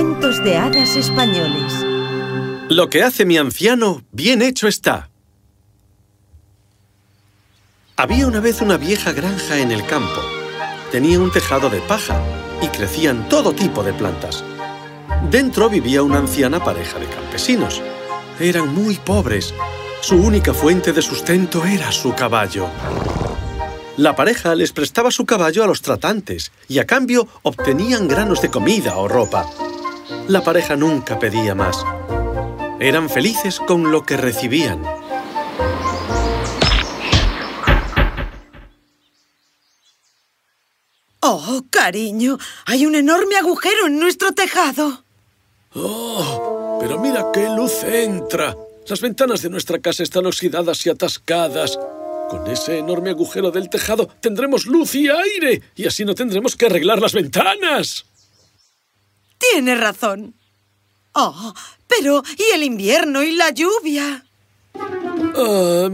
Cuentos de hadas españoles. Lo que hace mi anciano, bien hecho está. Había una vez una vieja granja en el campo. Tenía un tejado de paja y crecían todo tipo de plantas. Dentro vivía una anciana pareja de campesinos. Eran muy pobres. Su única fuente de sustento era su caballo. La pareja les prestaba su caballo a los tratantes y a cambio obtenían granos de comida o ropa. La pareja nunca pedía más. Eran felices con lo que recibían. Oh, cariño, hay un enorme agujero en nuestro tejado. ¡Oh! Pero mira qué luz entra. Las ventanas de nuestra casa están oxidadas y atascadas. Con ese enorme agujero del tejado tendremos luz y aire, y así no tendremos que arreglar las ventanas. Tienes razón. Oh, pero ¿y el invierno y la lluvia? Ah,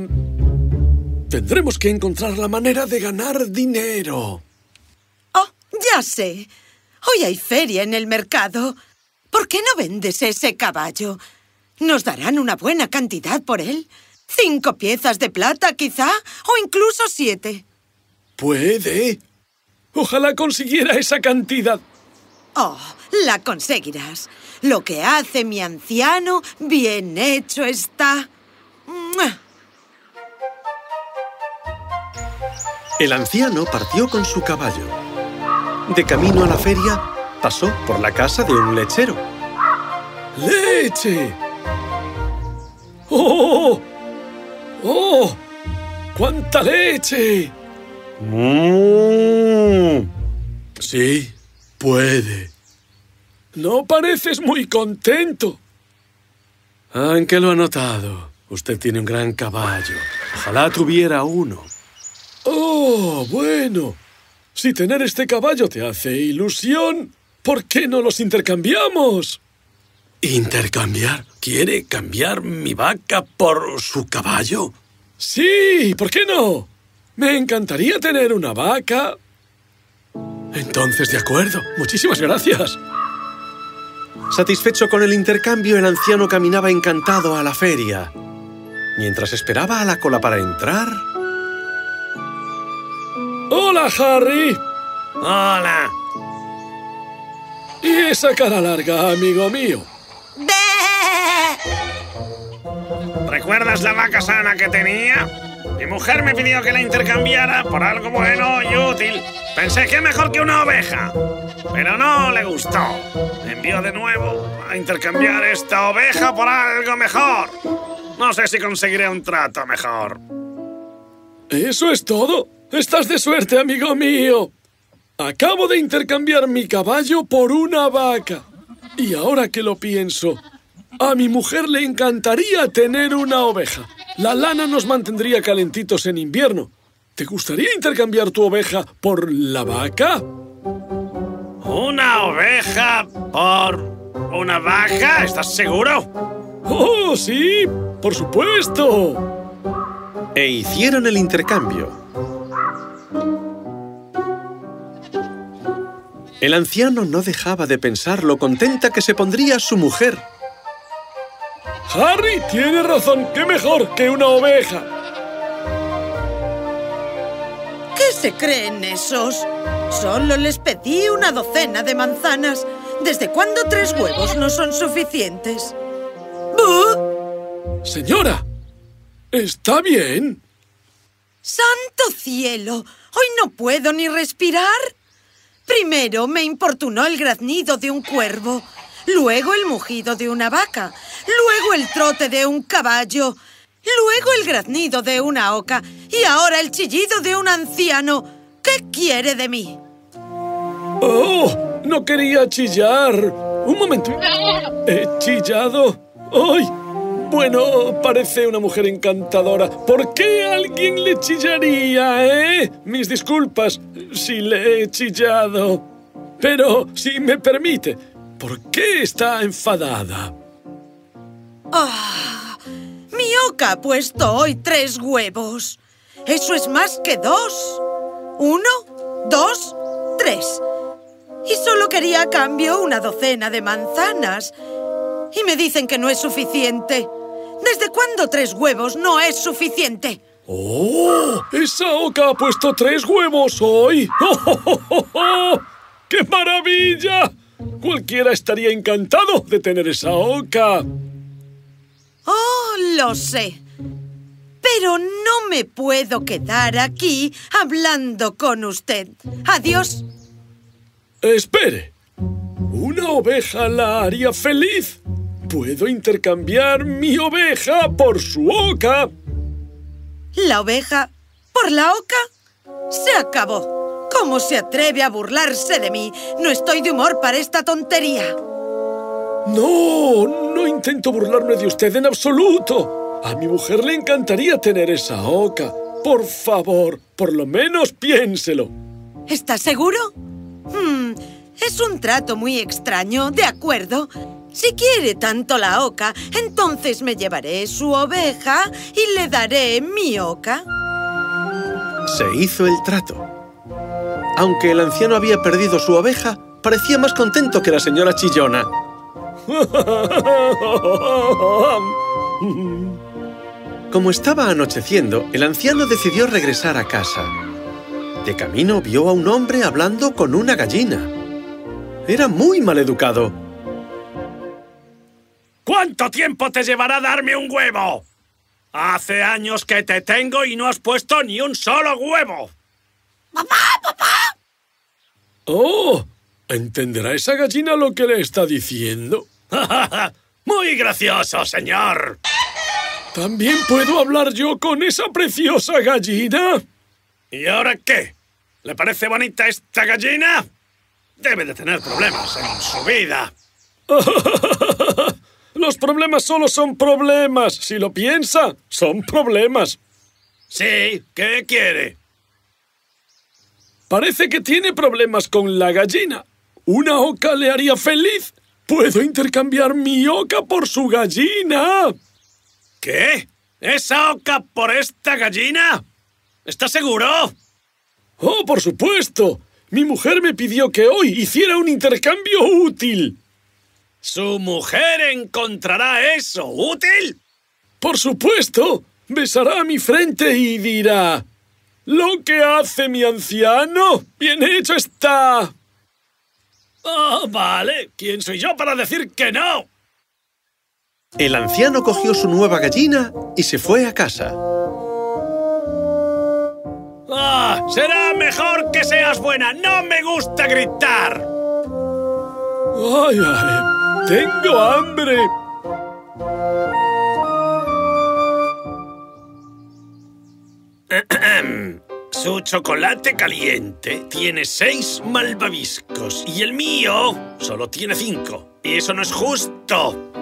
tendremos que encontrar la manera de ganar dinero. Oh, ya sé. Hoy hay feria en el mercado. ¿Por qué no vendes ese caballo? Nos darán una buena cantidad por él. Cinco piezas de plata, quizá, o incluso siete. Puede. Ojalá consiguiera esa cantidad. Oh, la conseguirás. Lo que hace mi anciano, bien hecho está. ¡Mua! El anciano partió con su caballo. De camino a la feria, pasó por la casa de un lechero. ¡Leche! ¡Oh! ¡Oh! ¡Cuánta leche! ¡Mmm! Sí, puede. No pareces muy contento. Ah, ¿En qué lo ha notado? Usted tiene un gran caballo. Ojalá tuviera uno. Oh, bueno. Si tener este caballo te hace ilusión, ¿por qué no los intercambiamos? ¿Intercambiar? ¿Quiere cambiar mi vaca por su caballo? Sí, ¿por qué no? Me encantaría tener una vaca. Entonces, de acuerdo. Muchísimas gracias. Satisfecho con el intercambio, el anciano caminaba encantado a la feria. Mientras esperaba a la cola para entrar... Hola, Harry. Hola. ¿Y esa cara larga, amigo mío? ¿Recuerdas la vaca sana que tenía? Mi mujer me pidió que la intercambiara por algo bueno y útil. Pensé que mejor que una oveja. Pero no le gustó. Me envió de nuevo a intercambiar esta oveja por algo mejor. No sé si conseguiré un trato mejor. ¿Eso es todo? Estás de suerte, amigo mío. Acabo de intercambiar mi caballo por una vaca. Y ahora que lo pienso, a mi mujer le encantaría tener una oveja. La lana nos mantendría calentitos en invierno. ¿Te gustaría intercambiar tu oveja por la vaca? ¿Una oveja por una vaca? ¿Estás seguro? ¡Oh, sí! ¡Por supuesto! E hicieron el intercambio. El anciano no dejaba de pensar lo contenta que se pondría su mujer. Harry tiene razón. ¿Qué mejor que una oveja? ¿Qué se creen esos? Solo les pedí una docena de manzanas. ¿Desde cuándo tres huevos no son suficientes? ¡Buh! Señora, ¿está bien? ¡Santo cielo! Hoy no puedo ni respirar. Primero me importunó el graznido de un cuervo, luego el mugido de una vaca, luego el trote de un caballo, luego el graznido de una oca y ahora el chillido de un anciano. ¿Qué quiere de mí? ¡Oh! No quería chillar. Un momento. ¿He chillado? ¡Ay! Bueno, parece una mujer encantadora. ¿Por qué alguien le chillaría, eh? Mis disculpas si le he chillado. Pero, si me permite, ¿por qué está enfadada? ¡Ah! Mi oca ha puesto hoy tres huevos. Eso es más que dos. Uno, dos, tres. Y solo quería a cambio una docena de manzanas. Y me dicen que no es suficiente. ¿Desde cuándo tres huevos no es suficiente? ¡Oh! ¡Esa oca ha puesto tres huevos hoy! ¡Oh, qué maravilla! Cualquiera estaría encantado de tener esa oca. Oh, lo sé. Pero no me puedo quedar aquí hablando con usted. Adiós. Espere. Una oveja la haría feliz. Puedo intercambiar mi oveja por su oca. ¿La oveja por la oca? Se acabó. ¿Cómo se atreve a burlarse de mí? No estoy de humor para esta tontería. No, no intento burlarme de usted en absoluto. A mi mujer le encantaría tener esa oca. Por favor, por lo menos piénselo. ¿Estás seguro? Hmm, es un trato muy extraño, de acuerdo. Si quiere tanto la oca, entonces me llevaré su oveja y le daré mi oca. Se hizo el trato. Aunque el anciano había perdido su oveja, parecía más contento que la señora chillona. Como estaba anocheciendo, el anciano decidió regresar a casa. De camino vio a un hombre hablando con una gallina. Era muy maleducado. ¿Cuánto tiempo te llevará darme un huevo? Hace años que te tengo y no has puesto ni un solo huevo. ¡Papá, papá! ¡Oh! ¿Entenderá esa gallina lo que le está diciendo? Muy gracioso, señor. ¿También puedo hablar yo con esa preciosa gallina? ¿Y ahora qué? ¿Le parece bonita esta gallina? Debe de tener problemas en su vida. Los problemas solo son problemas. Si lo piensa, son problemas. Sí, ¿qué quiere? Parece que tiene problemas con la gallina. ¿Una oca le haría feliz? Puedo intercambiar mi oca por su gallina. ¿Qué? ¿Esa oca por esta gallina? ¿Estás seguro? Oh, por supuesto. Mi mujer me pidió que hoy hiciera un intercambio útil. ¿Su mujer encontrará eso útil? Por supuesto. Besará mi frente y dirá... Lo que hace mi anciano, bien hecho está. Oh, vale. ¿Quién soy yo para decir que no? El anciano cogió su nueva gallina y se fue a casa. Ah, será mejor que seas buena. No me gusta gritar. ¡Ay, ay! ¡Tengo hambre! Su chocolate caliente tiene seis malvaviscos y el mío solo tiene cinco. Y eso no es justo.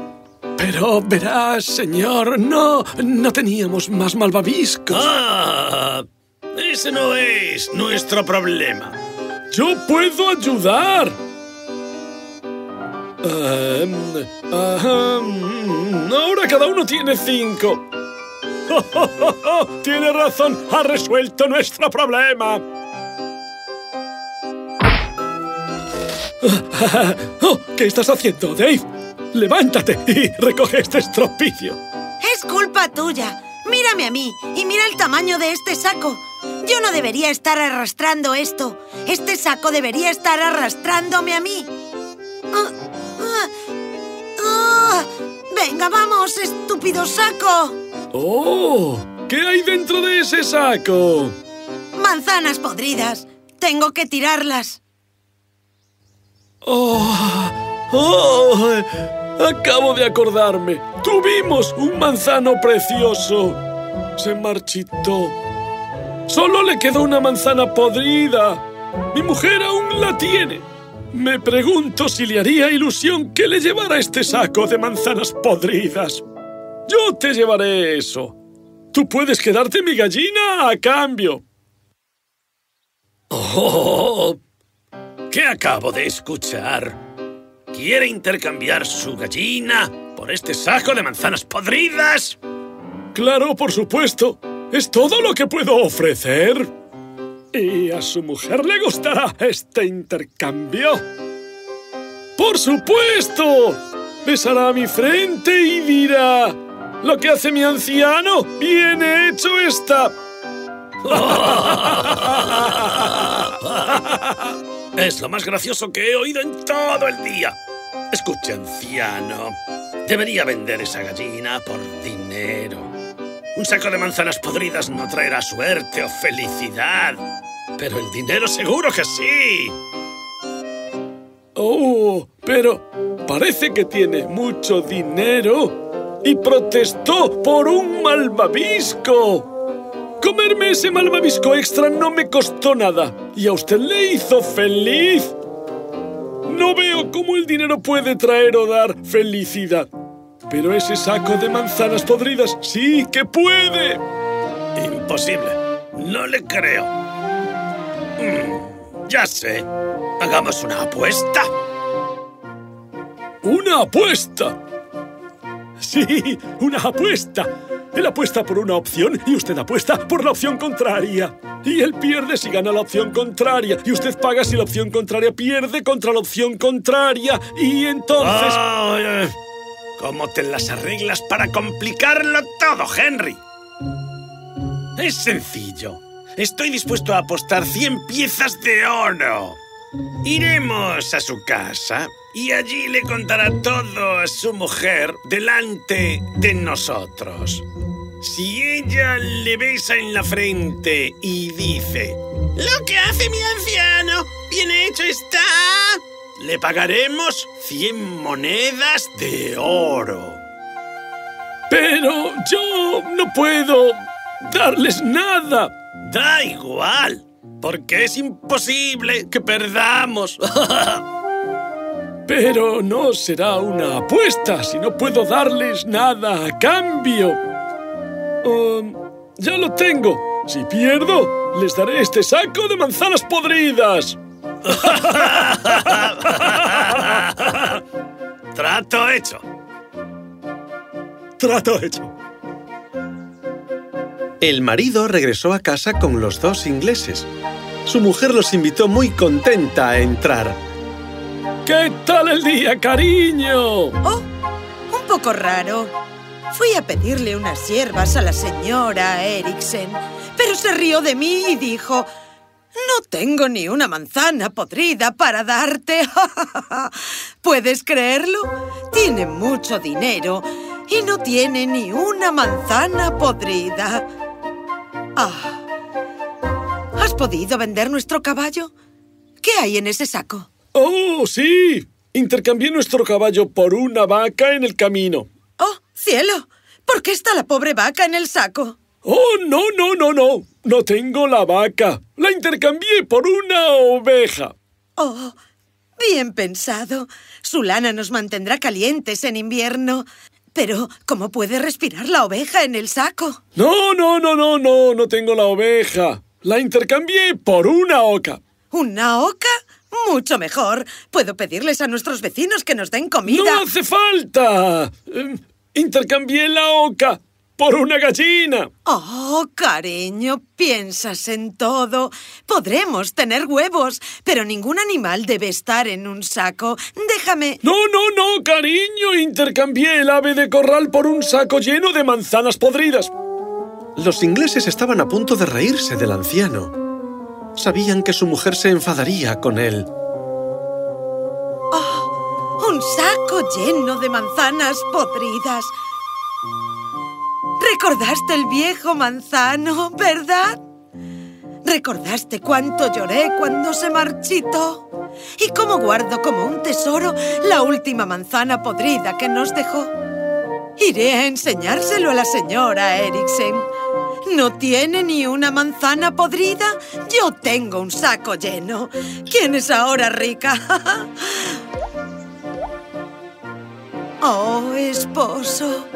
Pero verás, señor, no, no teníamos más malvaviscos. Ah, ese no es nuestro problema. Yo puedo ayudar. Em, ahora cada uno tiene cinco. Tiene razón, ha resuelto nuestro problema. Oh, ¿Qué estás haciendo, Dave? Levántate y recoge este estropicio. Es culpa tuya. Mírame a mí y mira el tamaño de este saco. Yo no debería estar arrastrando esto. Este saco debería estar arrastrándome a mí. Ah, ah, ah. Venga, vamos, estúpido saco. ¡Oh! ¿Qué hay dentro de ese saco? Manzanas podridas. Tengo que tirarlas. ¡Oh! ¡Oh! Acabo de acordarme. Tuvimos un manzano precioso. Se marchitó. Solo le quedó una manzana podrida. Mi mujer aún la tiene. Me pregunto si le haría ilusión que le llevara este saco de manzanas podridas. Yo te llevaré eso. Tú puedes quedarte mi gallina a cambio. Oh, ¿Qué acabo de escuchar? ¿Quiere intercambiar su gallina por este saco de manzanas podridas? Claro, por supuesto. Es todo lo que puedo ofrecer. Y a su mujer le gustará este intercambio. ¡Por supuesto! Besará mi frente y dirá... Lo que hace mi anciano, bien hecho está. Es lo más gracioso que he oído en todo el día. Escuche, anciano. Debería vender esa gallina por dinero. Un saco de manzanas podridas no traerá suerte o felicidad. Pero el dinero seguro que sí. Oh, pero parece que tiene mucho dinero y protestó por un malvavisco. Comerme ese malvavisco extra no me costó nada y a usted le hizo feliz. No veo cómo el dinero puede traer o dar felicidad. Pero ese saco de manzanas podridas sí que puede. Imposible. No le creo. Mm, ya sé. Hagamos una apuesta. ¿Una apuesta? Sí, una apuesta. Él apuesta por una opción y usted apuesta por la opción contraria. Y él pierde si gana la opción contraria. Y usted paga si la opción contraria pierde contra la opción contraria. Y entonces... ¿Cómo te las arreglas para complicarlo todo, Henry? Es sencillo. Estoy dispuesto a apostar 100 piezas de oro. Iremos a su casa y allí le contará todo a su mujer delante de nosotros. Si ella le besa en la frente y dice, Lo que hace mi anciano, bien hecho está, le pagaremos 100 monedas de oro. Pero yo no puedo darles nada. Da igual, porque es imposible que perdamos. Pero no será una apuesta si no puedo darles nada a cambio. Um, ya lo tengo. Si pierdo, les daré este saco de manzanas podridas. Trato hecho. Trato hecho. El marido regresó a casa con los dos ingleses. Su mujer los invitó muy contenta a entrar. ¿Qué tal el día, cariño? Oh, un poco raro. Fui a pedirle unas hierbas a la señora Eriksen, pero se rió de mí y dijo... No tengo ni una manzana podrida para darte. ¿Puedes creerlo? Tiene mucho dinero y no tiene ni una manzana podrida. Ah. ¿Has podido vender nuestro caballo? ¿Qué hay en ese saco? ¡Oh, sí! Intercambié nuestro caballo por una vaca en el camino. ¡Oh, cielo! ¿Por qué está la pobre vaca en el saco? ¡Oh, no, no, no, no! No tengo la vaca. La intercambié por una oveja. Oh, bien pensado. Su lana nos mantendrá calientes en invierno. Pero, ¿cómo puede respirar la oveja en el saco? No, no, no, no, no, no tengo la oveja. La intercambié por una oca. ¿Una oca? Mucho mejor. Puedo pedirles a nuestros vecinos que nos den comida. ¡No hace falta! Eh, intercambié la oca por una gallina. Oh, cariño, piensas en todo. Podremos tener huevos, pero ningún animal debe estar en un saco. Déjame... No, no, no, cariño. Intercambié el ave de corral por un saco lleno de manzanas podridas. Los ingleses estaban a punto de reírse del anciano. Sabían que su mujer se enfadaría con él. Oh, un saco lleno de manzanas podridas. Recordaste el viejo manzano, ¿verdad? Recordaste cuánto lloré cuando se marchitó y cómo guardo como un tesoro la última manzana podrida que nos dejó. Iré a enseñárselo a la señora Eriksen. ¿No tiene ni una manzana podrida? Yo tengo un saco lleno. ¿Quién es ahora rica? oh, esposo.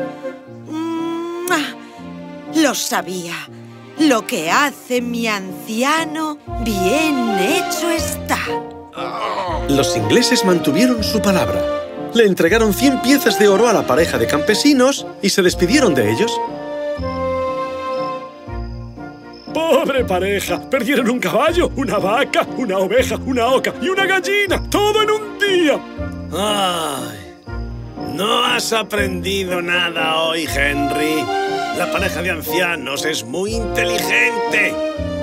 Lo sabía. Lo que hace mi anciano, bien hecho está. Los ingleses mantuvieron su palabra. Le entregaron 100 piezas de oro a la pareja de campesinos y se despidieron de ellos. ¡Pobre pareja! Perdieron un caballo, una vaca, una oveja, una oca y una gallina. ¡Todo en un día! ¡Ay! No has aprendido nada hoy, Henry. La pareja de ancianos es muy inteligente.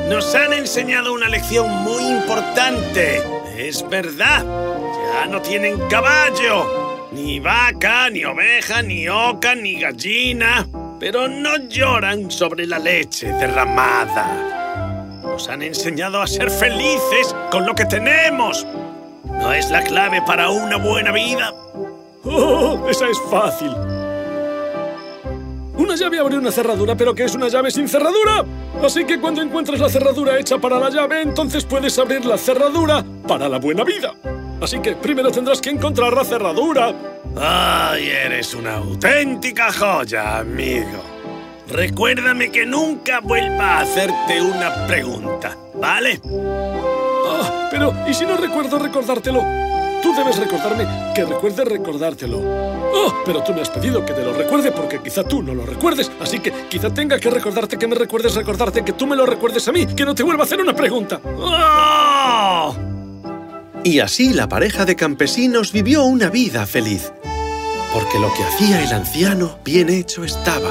Nos han enseñado una lección muy importante. Es verdad. Ya no tienen caballo. Ni vaca, ni oveja, ni oca, ni gallina. Pero no lloran sobre la leche derramada. Nos han enseñado a ser felices con lo que tenemos. ¿No es la clave para una buena vida? ¡Oh! Esa es fácil. Una llave abre una cerradura, pero ¿qué es una llave sin cerradura? Así que cuando encuentres la cerradura hecha para la llave, entonces puedes abrir la cerradura para la buena vida. Así que primero tendrás que encontrar la cerradura. ¡Ay, eres una auténtica joya, amigo! Recuérdame que nunca vuelva a hacerte una pregunta, ¿vale? Ah, pero ¿y si no recuerdo recordártelo? Tú debes recordarme que recuerde recordártelo. Oh, pero tú me has pedido que te lo recuerde porque quizá tú no lo recuerdes. Así que quizá tenga que recordarte que me recuerdes recordarte que tú me lo recuerdes a mí, que no te vuelva a hacer una pregunta. ¡Oh! Y así la pareja de campesinos vivió una vida feliz. Porque lo que hacía el anciano bien hecho estaba.